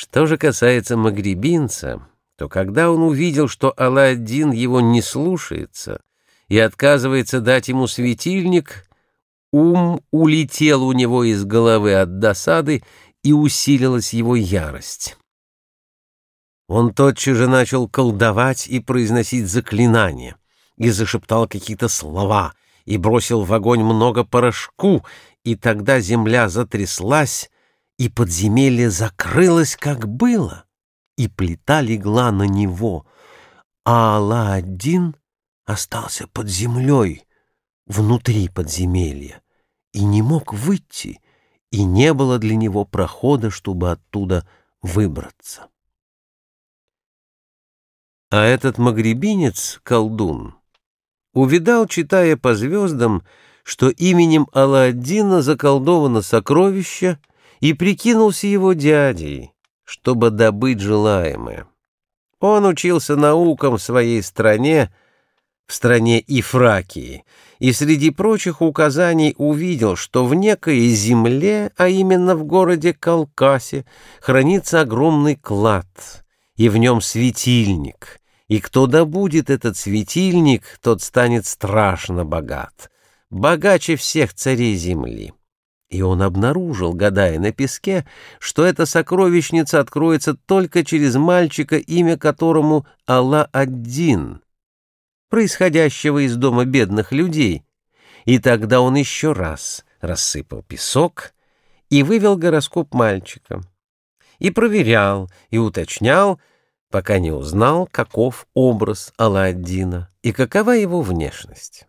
Что же касается магребинца, то когда он увидел, что Алладин его не слушается и отказывается дать ему светильник, ум улетел у него из головы от досады, и усилилась его ярость. Он тотчас же начал колдовать и произносить заклинания, и зашептал какие-то слова, и бросил в огонь много порошку, и тогда земля затряслась, и подземелье закрылось, как было, и плита легла на него, а Алла-один остался под землей, внутри подземелья, и не мог выйти, и не было для него прохода, чтобы оттуда выбраться. А этот магребинец, колдун, увидал, читая по звездам, что именем Алладдина заколдовано сокровище, и прикинулся его дядей, чтобы добыть желаемое. Он учился наукам в своей стране, в стране Ифракии, и среди прочих указаний увидел, что в некой земле, а именно в городе Калкасе, хранится огромный клад, и в нем светильник, и кто добудет этот светильник, тот станет страшно богат, богаче всех царей земли. И он обнаружил, гадая на песке, что эта сокровищница откроется только через мальчика, имя которому Алла-Аддин, происходящего из дома бедных людей. И тогда он еще раз рассыпал песок и вывел гороскоп мальчика. И проверял, и уточнял, пока не узнал, каков образ Алладдина и какова его внешность.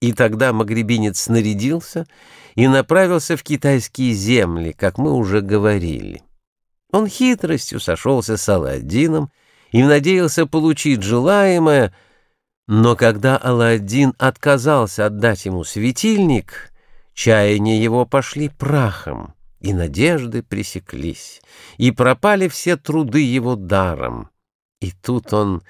И тогда магребинец снарядился и направился в китайские земли, как мы уже говорили. Он хитростью сошелся с Алладдином и надеялся получить желаемое, но когда Алладдин отказался отдать ему светильник, чаяния его пошли прахом и надежды пресеклись, и пропали все труды его даром. И тут он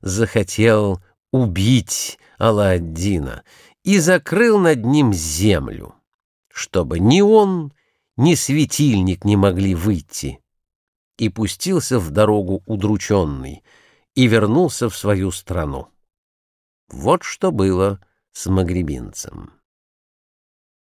захотел убить Алладдина и закрыл над ним землю, чтобы ни он, ни светильник не могли выйти, и пустился в дорогу удрученный, и вернулся в свою страну. Вот что было с магребинцем.